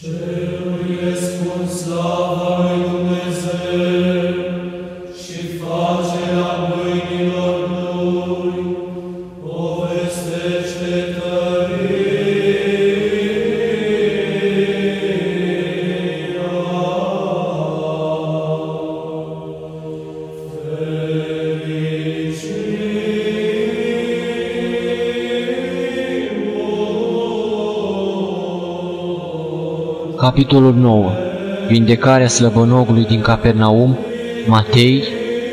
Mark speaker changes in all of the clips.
Speaker 1: Cerului spun slava lui Dumnezeu,
Speaker 2: Capitolul 9 Vindecarea slăbănogului din Capernaum, Matei,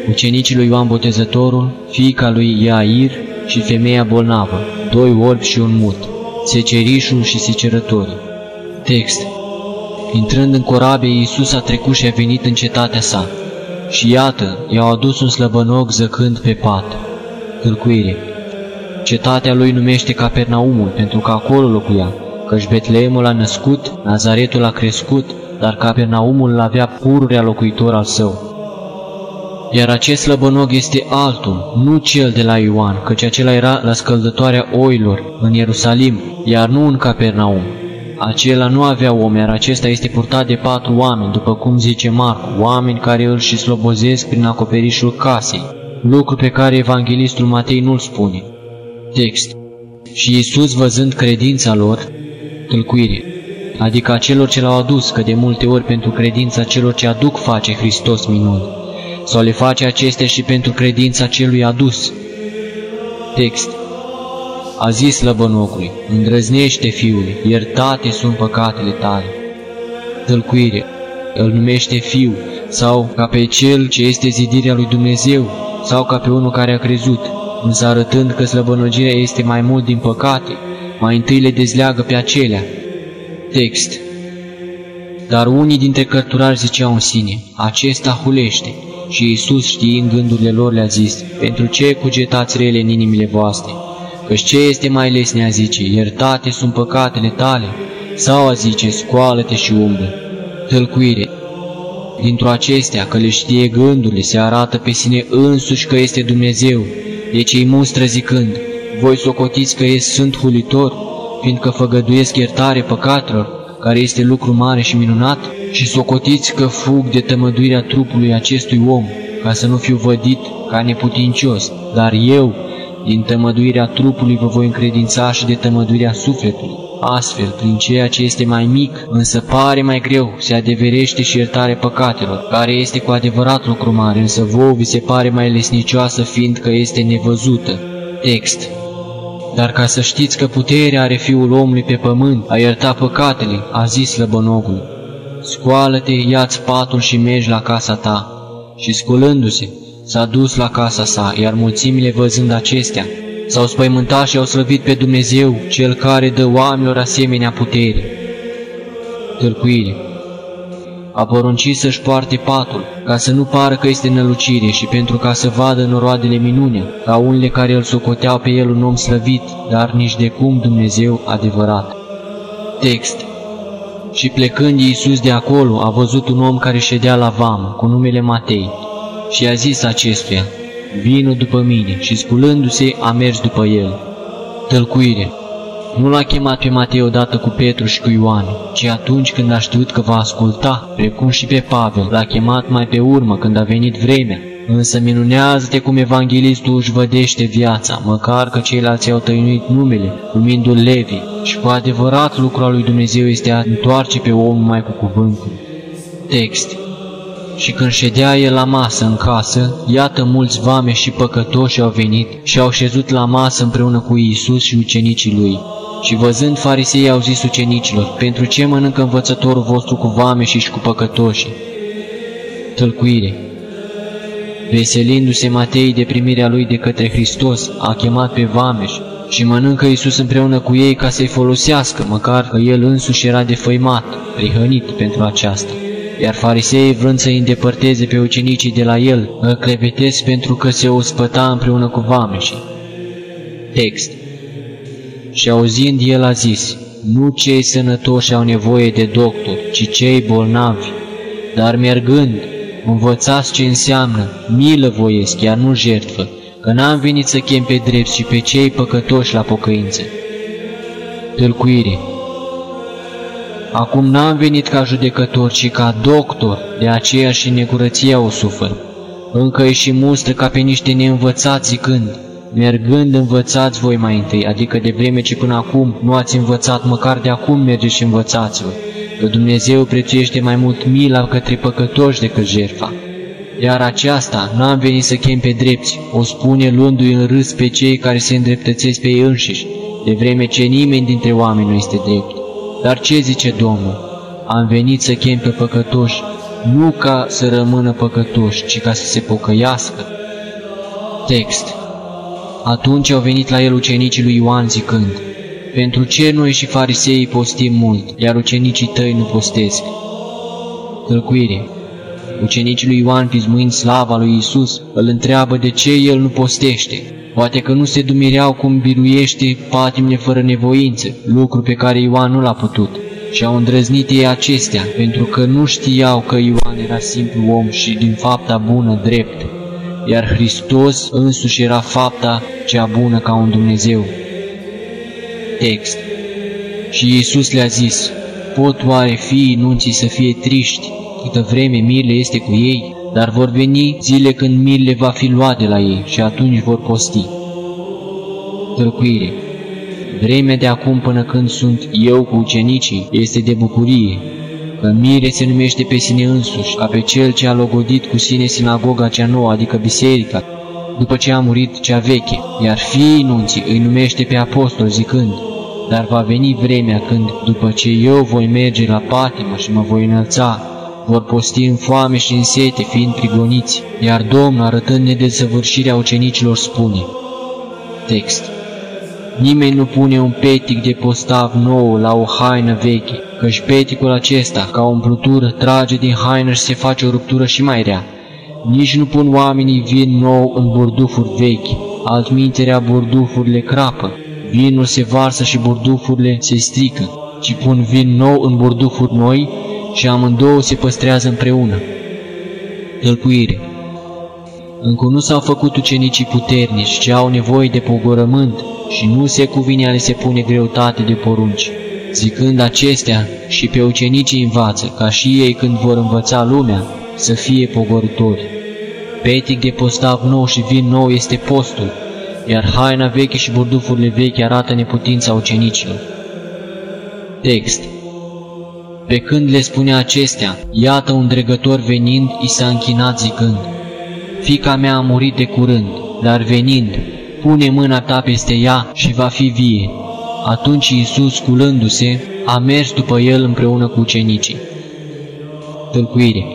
Speaker 2: ucenicii lui Ioan Botezătorul, fiica lui Iair și femeia bolnavă, doi orbi și un mut, secerișul și secerătorii. Text Intrând în corabie, Iisus a trecut și a venit în cetatea sa. Și iată, i-au adus un slăbănog zăcând pe pat. Tâlcuire Cetatea lui numește Capernaumul, pentru că acolo locuia căci Betleemul a născut, Nazaretul a crescut, dar Capernaumul îl avea pururea locuitor al său. Iar acest slăbănog este altul, nu cel de la Ioan, căci acela era la scăldătoarea oilor, în Ierusalim, iar nu în Capernaum. Acela nu avea om, iar acesta este purtat de patru oameni, după cum zice Marcu, oameni care îl și slobozesc prin acoperișul casei, lucru pe care evanghelistul Matei nu-l spune. Text Și Iisus, văzând credința lor, tâlcuire, adică a celor ce l-au adus, că de multe ori pentru credința celor ce aduc face Hristos minuni, sau le face acestea și pentru credința celui adus. Text A zis lăbănocului, îndrăznește fiule, iertate sunt păcatele tale. Tâlcuire, îl numește fiu, sau ca pe cel ce este zidirea lui Dumnezeu, sau ca pe unul care a crezut, însă arătând că slăbănogirea este mai mult din păcate, mai întâi le dezleagă pe acelea. Text Dar unii dintre cărturari ziceau în sine, acesta hulește, și Iisus, știind gândurile lor, le-a zis, pentru ce cugetați rele în inimile voastre? Căci ce este mai lesne a zice, iertate sunt păcatele tale? Sau a zice, scoală-te și umblă? Tălcuire Dintr-o acestea, că le știe gândurile, se arată pe sine însuși că este Dumnezeu, deci îi mustră zicând, voi socotiți că ești sunt hulitor, fiindcă făgăduiesc iertare păcatelor, care este lucru mare și minunat, și socotiți că fug de tămăduirea trupului acestui om, ca să nu fiu vădit ca neputincios, dar eu, din tămăduirea trupului, vă voi încredința și de tămăduirea sufletului. Astfel, prin ceea ce este mai mic, însă pare mai greu, se adeverește și iertare păcatelor, care este cu adevărat lucru mare, însă vouă vi se pare mai lesnicioasă, fiindcă este nevăzută. Text dar ca să știți că puterea are Fiul omului pe pământ, a ierta păcatele, a zis slăbănogul. Scoală-te, ia-ți patul și mergi la casa ta. Și sculându-se, s-a dus la casa sa, iar mulțimile văzând acestea, s-au spăimântat și au slăvit pe Dumnezeu, Cel care dă oamenilor asemenea putere. Tâlcuire a poruncit să-și poarte patul, ca să nu pară că este nălucire și pentru ca să vadă noroadele minune, ca unele care îl socoteau pe el un om slăvit, dar nici de cum Dumnezeu adevărat. Text Și plecând Iisus de acolo, a văzut un om care ședea la vamă, cu numele Matei, și a zis acestuia, Vino după mine, și sculându-se a mers după el. Tălcuire nu l-a chemat pe Matei odată cu Petru și cu Ioan, ci atunci când a știut că va asculta, precum și pe Pavel, l-a chemat mai pe urmă când a venit vremea. Însă minunează-te cum evanghelistul își vădește viața, măcar că ceilalți au tăinuit numele, numindu-l Levi, și cu adevărat lucrul lui Dumnezeu este a întoarce pe om mai cu cuvântul. Text și când ședea el la masă în casă, iată mulți vame și păcătoși au venit și au șezut la masă împreună cu Iisus și ucenicii lui. Și văzând farisei au zis ucenicilor, pentru ce mănâncă învățătorul vostru cu vame și cu păcătoși? Tălcuire Veselindu-se Matei de primirea lui de către Hristos, a chemat pe vameș și mănâncă Iisus împreună cu ei ca să-i folosească, măcar că el însuși era defăimat, prihănit pentru aceasta. Iar fariseii, vrând să-i îndepărteze pe ucenicii de la el, îl clevetesc pentru că se ospăta împreună cu vameșii. Text și auzind el a zis, nu cei sănătoși au nevoie de doctor, ci cei bolnavi. Dar mergând, învățați ce înseamnă, milă voiesc, iar nu jertfă, că n-am venit să chem pe drept și pe cei păcătoși la pocăință. Tâlcuire Acum n-am venit ca judecător, ci ca doctor, de aceea și necurăția o sufăr. Încă îi și mustră ca pe niște neînvățați zicând, mergând învățați voi mai întâi, adică de vreme ce până acum nu ați învățat, măcar de acum mergeți și învățați-vă, că Dumnezeu prețuiește mai mult mila către păcătoși decât jertfa. Iar aceasta n-am venit să chem pe drepți, o spune luându-i în râs pe cei care se îndreptățesc pe ei înșiși, de vreme ce nimeni dintre oameni nu este drept. Dar ce zice Domnul? Am venit să chem pe păcătoși, nu ca să rămână păcătoși, ci ca să se pocăiască. Text Atunci au venit la el ucenicii lui Ioan zicând, Pentru ce noi și fariseii postim mult, iar ucenicii tăi nu postesc? Tălcuire Ucenicii lui Ioan, pismuind slava lui Isus, îl întreabă de ce el nu postește. Poate că nu se dumireau cum biruiește patimile fără nevoință, lucru pe care Ioan nu l-a putut. Și au îndrăznit ei acestea, pentru că nu știau că Ioan era simplu om și din fapta bună drept, iar Hristos însuși era fapta cea bună ca un Dumnezeu. Text Și Iisus le-a zis, pot oare fiii nunții să fie triști câtă vreme mirile este cu ei, dar vor veni zile când mirile va fi luat de la ei și atunci vor posti. Tălcuire Vremea de acum până când sunt eu cu ucenicii este de bucurie, că mire se numește pe sine însuși, ca pe cel ce a logodit cu sine sinagoga cea nouă, adică biserica, după ce a murit cea veche, iar fiii nunții îi numește pe apostol zicând, dar va veni vremea când, după ce eu voi merge la patimă și mă voi înălța, vor posti în foame și în sete, fiind prigoniți, iar Domnul, arătând nedesăvârșirea ucenicilor, spune, Text Nimeni nu pune un petic de postav nou la o haină veche, căci peticul acesta, ca o umplutură, trage din haină și se face o ruptură și mai rea. Nici nu pun oamenii vin nou în burdufuri vechi, altminterea burdufurile crapă, vinul se varsă și burdufurile se strică, ci pun vin nou în burdufuri noi și amândouă se păstrează împreună. Tălcuire Încă nu s-au făcut ucenicii puternici, ce au nevoie de pogorământ și nu se cuvine a le se pune greutate de porunci. Zicând acestea, și pe ucenicii învață, ca și ei când vor învăța lumea, să fie pogoritori. Petic de postav nou și vin nou este postul, iar haina veche și burdufurile vechi arată neputința ucenicilor. Text Pe când le spunea acestea, iată un dregător venind, i s-a închinat zicând, Fica mea a murit de curând, dar venind, pune mâna ta peste ea și va fi vie. Atunci Iisus, sculându-se, a mers după el împreună cu ucenicii. Tâlcuire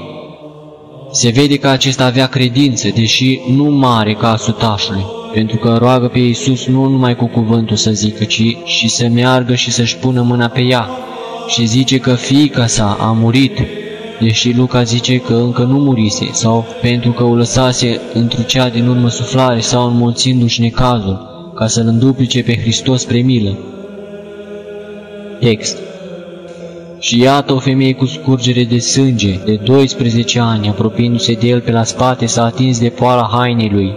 Speaker 2: Se vede că acesta avea credință, deși nu mare ca a sutașului, pentru că roagă pe Iisus nu numai cu cuvântul să zică, ci și să meargă și să-și pună mâna pe ea, și zice că fiica sa a murit deși Luca zice că încă nu murise, sau pentru că o lăsase într cea din urmă suflare sau înmulțindu-și necazul, ca să-L înduplice pe Hristos spre milă. Text Și iată o femeie cu scurgere de sânge, de 12 ani, apropiindu-se de el pe la spate, s-a atins de poala hainei lui,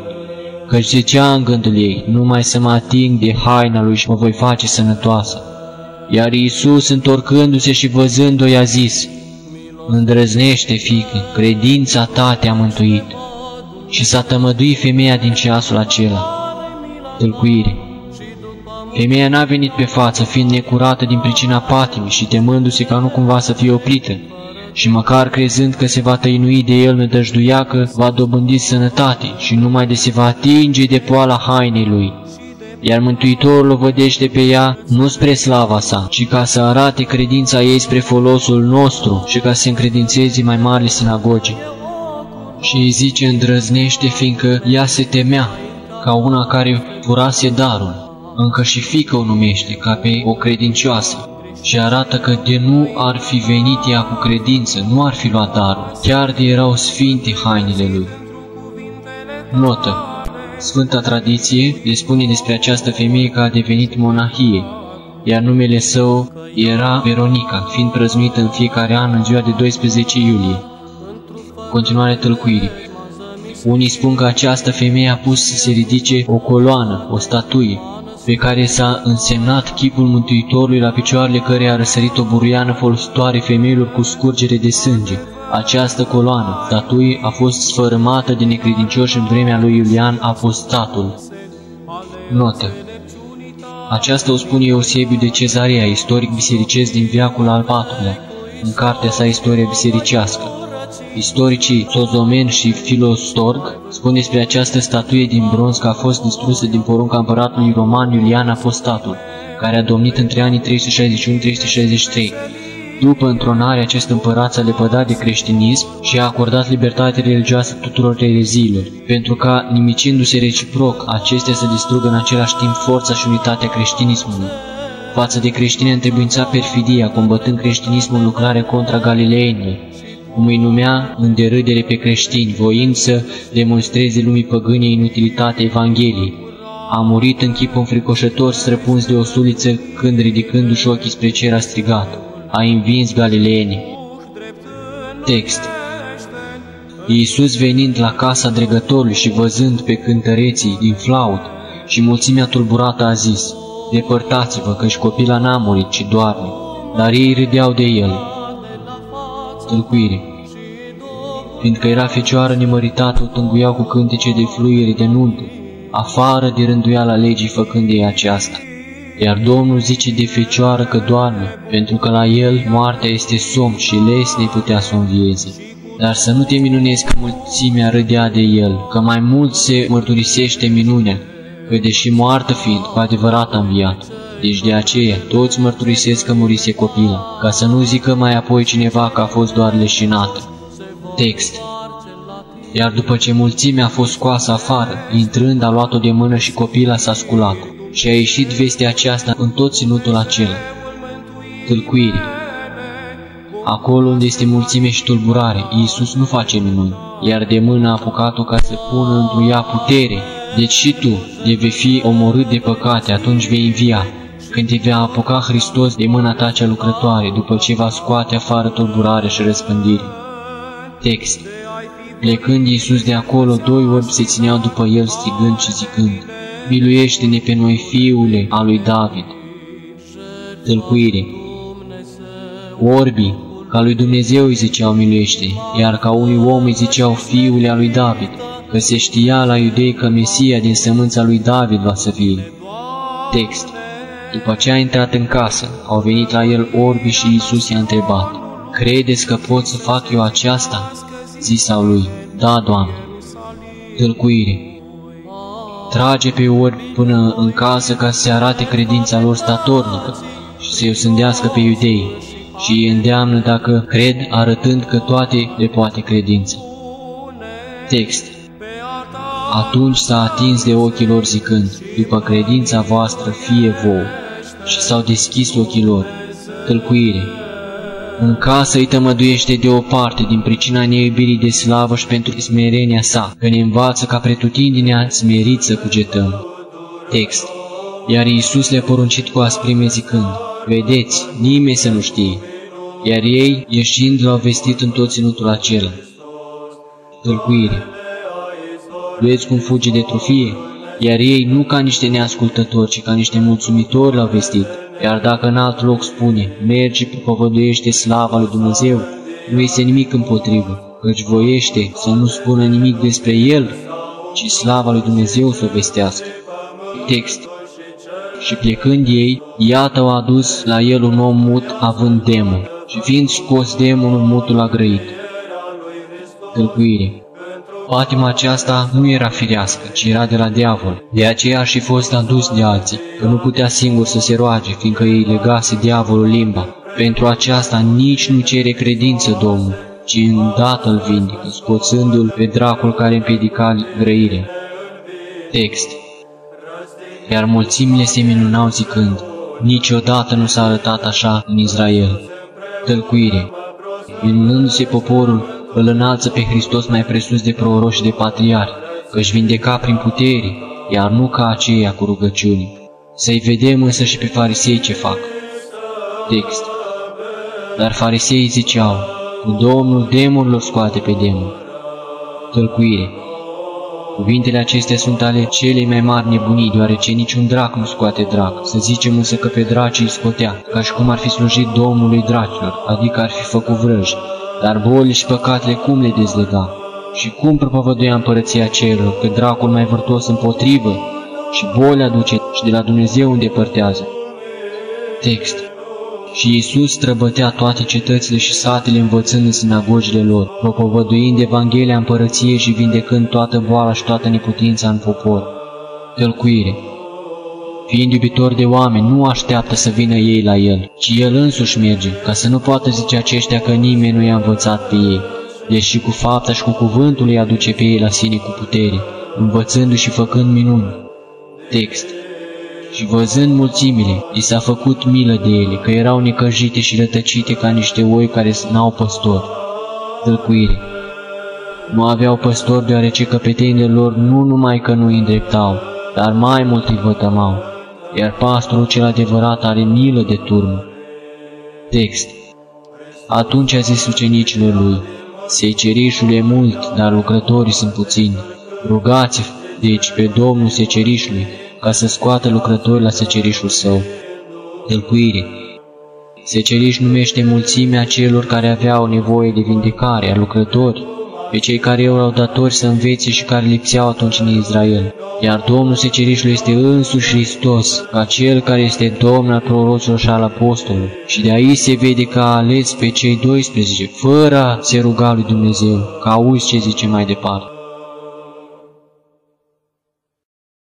Speaker 2: căci zicea în gândul ei, numai să mă ating de haina lui și mă voi face sănătoasă. Iar Iisus, întorcându-se și văzând-o, i-a zis, Îndrăznește, fică, credința ta te-a mântuit. Și s-a tămăduit femeia din ceasul acela. Tâlcuire Femeia n-a venit pe față, fiind necurată din pricina patimii și temându-se ca nu cumva să fie oprită, și măcar crezând că se va tăinui de el nădăjduia că va dobândi sănătate și numai de se va atinge de poala hainei lui iar Mântuitorul o vădește pe ea nu spre slava sa, ci ca să arate credința ei spre folosul nostru și ca să încredințeze mai mari sinagogi. Și îi zice îndrăznește, fiindcă ea se temea, ca una care furase darul, încă și fică o numește, ca pe o credincioasă, și arată că de nu ar fi venit ea cu credință, nu ar fi luat darul, chiar de erau sfinte hainele lui. Notă Sfânta tradiție ne spune despre această femeie că a devenit monahie, iar numele său era Veronica, fiind prăznuită în fiecare an în ziua de 12 iulie. Continuare tălcuirii. Unii spun că această femeie a pus să se ridice o coloană, o statuie, pe care s-a însemnat chipul Mântuitorului la picioarele care a răsărit o buruiană folositoare femeilor cu scurgere de sânge. Această coloană, statuie, a fost sfărâmată de necredincioși în vremea lui Iulian Apostatul. Notă aceasta o spune Eusebiu de Cezarea, istoric bisericesc din viacul al IV-lea, în cartea sa Istoria bisericească. Istoricii Sozomen și Filostorg spun despre această statuie din bronz că a fost distrusă din porunca împăratului roman Iulian Apostatul, care a domnit între anii 361-363. După întronare, acest împărat s-a lepădat de creștinism și a acordat libertate religioasă tuturor ereziilor, pentru ca, nimicindu-se reciproc, acestea să distrugă în același timp forța și unitatea creștinismului. Față de creștini întrebuința perfidia, combătând creștinismul în lucrare contra galileenilor, cum îi numea în derâdere pe creștini, voind să demonstreze lumii păgâne inutilitatea Evangheliei. A murit în chip înfricoșător străpuns de o suliță când ridicându-și ochii spre cer a strigat a învins galileenii. Text Iisus venind la casa dregătorului și văzând pe cântăreții din flaut și mulțimea tulburată a zis, Depărtați-vă, căci copila n-a murit, ci doarme, dar ei râdeau de el. Tâlcuire Fiindcă era fecioară nemăritată, o tânguiau cu cântece de fluiere de nuntă, afară de rânduiala legii făcând ei aceasta. Iar Domnul zice de fecioară că doarme, pentru că la el moartea este somn și lesne putea să o învieze. Dar să nu te minunezi că mulțimea râdea de el, că mai mult se mărturisește minunea, că deși moartă fiind, cu adevărat a înviat. Deci de aceea toți mărturisesc că murise copila, ca să nu zică mai apoi cineva că a fost doar leșinată. Text Iar după ce mulțimea a fost scoasă afară, intrând a luat-o de mână și copila s-a sculat și a ieșit vestea aceasta în tot ținutul acela. Tâlcuire Acolo unde este mulțime și tulburare, Iisus nu face minuni, iar de mână a apucat-o ca să pună într ea putere. Deci și tu, de vei fi omorât de păcate, atunci vei învia, când te vei apuca Hristos de mâna ta cea lucrătoare, după ce va scoate afară tulburare și răspândire. Text Plecând Iisus de acolo, doi orbi se țineau după el strigând și zicând, Miluiește-ne pe noi, Fiule al lui David. Tălcuire Orbii, ca lui Dumnezeu îi ziceau miluiește, iar ca unui om îi ziceau Fiule al lui David, că se știa la iudei că Mesia din sămânța lui David va să fie. Text După ce a intrat în casă, au venit la el orbi și Iisus i-a întrebat, Credeți că pot să fac eu aceasta? Zisau lui, Da, Doamne. Tălcuire trage pe ori până în casă ca să se arate credința lor statornică și să-i sândească pe iudei și îi îndeamnă dacă cred, arătând că toate le poate credință. Text Atunci s-a atins de ochii lor zicând, după credința voastră fie vouă, și s-au deschis ochii lor. Tălcuire în casă îi tămăduiește de o parte din pricina neiubirii de slavă și pentru smerenia sa, că ne învață ca pretutindinea smerit să cugetăm. Text Iar Iisus le-a poruncit cu asprime zicând, Vedeți, nimeni să nu știe. Iar ei, ieșind, l-au vestit în tot ținutul acela. Tălcuire Vedeți cum fuge de trufie? Iar ei, nu ca niște neascultători, ci ca niște mulțumitori l-au vestit. Iar dacă în alt loc spune, mergi și propovăduiește slava lui Dumnezeu, nu este nimic împotrivă, căci voiește să nu spună nimic despre el, ci slava lui Dumnezeu să o vestească. Text Și plecând ei, iată au adus la el un om mut având demon, și fiind scos demonul mutul a grăit. Tălcuire Patima aceasta nu era firească, ci era de la diavol. De aceea a și fost adus de alții, că nu putea singur să se roage, fiindcă îi legase diavolul limba. Pentru aceasta nici nu cere credință Domnul, ci îndată îl vindică, scoțându-l pe dracul care împiedica grăirea. Text Iar mulțimile se minunau zicând, niciodată nu s-a arătat așa în Israel. Tălcuire Minunându-se poporul, îl înalță pe Hristos mai presus de proroși și de patriari, că își vindeca prin putere, iar nu ca aceia cu rugăciuni. Să-i vedem însă și pe farisei ce fac. Text Dar farisei ziceau, cu Domnul demonilor scoate pe demon. Tălcuire Cuvintele acestea sunt ale celei mai mari nebunii, deoarece niciun drac nu scoate drac. Să zicem însă că pe draci îi scotea, ca și cum ar fi slujit Domnului dracilor, adică ar fi făcut vrăji. Dar bolile și păcatele cum le dezlega? Și cum propovăduia împărăția cerurilor, că dracul mai vârtos împotrivă și boli aduce și de la Dumnezeu îndepărtează. Text și Iisus străbătea toate cetățile și satele învățând în sinagogile lor, propovăduind Evanghelia împărăției și vindecând toată boala și toată neputința în popor. Tălcuire Fiind iubitor de oameni, nu așteaptă să vină ei la el, ci el însuși merge, ca să nu poată zice aceștia că nimeni nu i-a învățat pe ei, deși cu fapta și cu cuvântul îi aduce pe ei la sine cu putere, învățându-și și făcând minuni. Text și văzând mulțimile, i s-a făcut milă de ele, că erau necăjite și rătăcite ca niște oi care n-au păstor. Tălcuire Nu aveau păstor deoarece căpetenile lor nu numai că nu îi îndreptau, dar mai mult îi vătămau, iar pastorul cel adevărat are milă de turmă. Text Atunci a zis ucenicilor lui, Secerișul e mult, dar lucrătorii sunt puțini. Rugați, deci, pe Domnul secerișului, ca să scoată lucrători la secerișul său. Tălcuire Seceriș numește mulțimea celor care aveau nevoie de vindecare a lucrători, pe cei care erau datori să învețe și care lipseau atunci în Israel. Iar Domnul secerișului este însuși Hristos, ca Cel care este Domn al prorocilor și al apostolilor. Și de aici se vede că a ales pe cei 12, fără a se ruga lui Dumnezeu, ca auzi ce zice mai departe.